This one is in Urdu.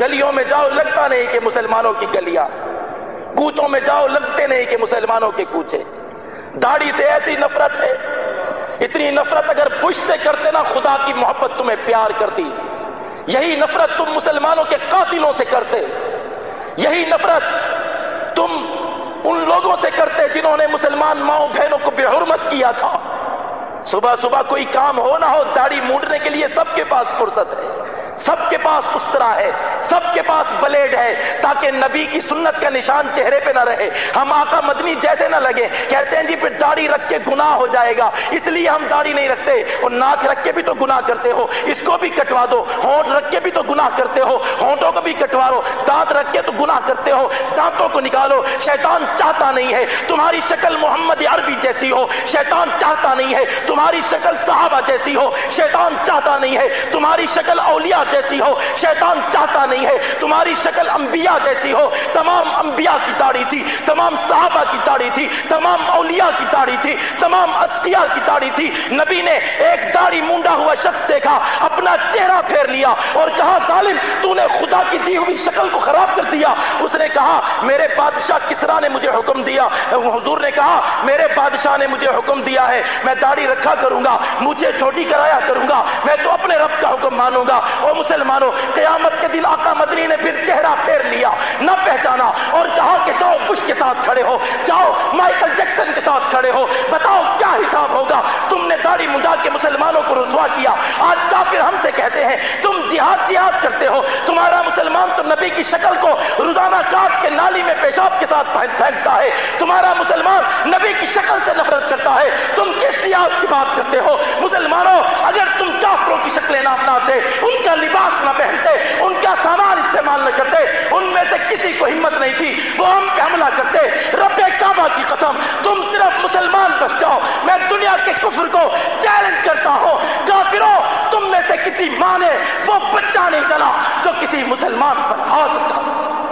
گلیوں میں جاؤ، لگتا نہیں کہ مسلمانوں کی گلیاں۔ کوچوں میں جاؤ، لگتے نہیں کہ مسلمانوں کے کوچے۔ داڑھی سے ایسی نفرت ہے۔ اتنی نفرت اگر بش سے کرتے نا، خدا کی محبت تمہیں پیار کرتی۔ یہی نفرت تم مسلمانوں کے قاتلوں سے کرتے۔ یہی نفرت تم ان لوگوں سے کرتے جنہوں نے مسلمان ماؤں بہنوں کو بے حرمت کیا تھا۔ صبح صبح کوئی کام ہو نہ ہو، داڑھی موڑنے کے لیے سب کے پاس فرصت ہے۔ سب کے پاس استرا ہے، سب کے پاس بلیڈ ہے، تاکہ نبی کی سنت کا نشان چہرے پہ نہ رہے۔ ہم آقا مدنی جیسے نہ لگے کہتے ہیں جی پھر داڑھی رکھ کے گناہ ہو جائے گا، اس لیے ہم داڑھی نہیں رکھتے۔ اور ناک رکھ کے بھی تو گناہ کرتے ہو، اس کو بھی کٹوا دو۔ ہونٹ رکھ کے بھی تو گناہ کرتے ہو، ہونٹوں کو بھی کٹوا دو۔ دانت رکھ کے تو گناہ کرتے ہو، دانتوں کو نکالو۔ شیطان چاہتا نہیں ہے، تمہاری شکل محمد عربی جیسی ہو۔ شیطان چاہتا نہیں ہے، تمہاری شکل صحابہ جیسی ہو۔ شیطان چاہتا نہیں ہے، تمہاری شکل اولیاء جیسی ہو، شیطان چاہتا نہیں ہے۔ تمہاری شکل انبیاء جیسی ہو، تمام انبیاء کی داڑھی تھی۔ تمام صحابہ کی داڑھی تھی، تمام اولیاء کی داڑھی تھی، تمام اتقیاء کی داڑھی تھی۔ نبی نے ایک داڑھی مونڈا ہوا شخص دیکھا، اپنا چہرہ پھیر لیا اور کہا ظالم تو نے خدا کی دی ہوئی شکل کو خراب کر دیا، اس نے کہا، میرے بادشاہ کسرا نے مجھے حکم دیا۔ حضور نے کہا، میرے بادشاہ نے مجھے حکم دیا ہے، میں داڑھی رکھا کروں گا مجھے چھوٹی کرایا کروں گا میں تو اپنے رب کا حکم مانوں گا۔ اور مسلمانوں، قیامت کے دن آقا مدنی نے پھر چہرہ پھیر لیا، نہ پہچانا اور کہا کہ ساتھ کھڑے ہو۔ جاؤ مائیکل جیکسن کے ساتھ کھڑے ہو۔ بتاؤ کیا حساب ہوگا؟ تم نے داڑھی منڈا کے مسلمانوں کو رسوا کیا۔ آج کافر ہم سے کہتے ہیں، تم جہاد جہاد کرتے ہو۔ تمہارا مسلمان تو نبی کی شکل کو روزانہ کاٹ کے نالی میں پیشاب کے ساتھ پھینکتا ہے۔ تمہارا مسلمان نبی کی شکل سے نفرت کرتا ہے۔ تم کس جہاد کی بات کرتے ہو مسلمانوں اگر تم کافروں کی شکلیں نہ اپناتے ان کا لباس نہ پہنتے ان کا سامان استعمال نہ کرتے ان میں سے کسی کو ہمت نہیں تھی وہ ہم پہ سے رب کعبہ کی قسم، تم صرف مسلمان بن جاؤ۔ میں دنیا کے کفر کو چیلنج کرتا ہوں۔ کافروں تم میں سے کسی ماں نے وہ بچہ نہیں چلا جو کسی مسلمان پر ہاتھ اٹھا سکتا۔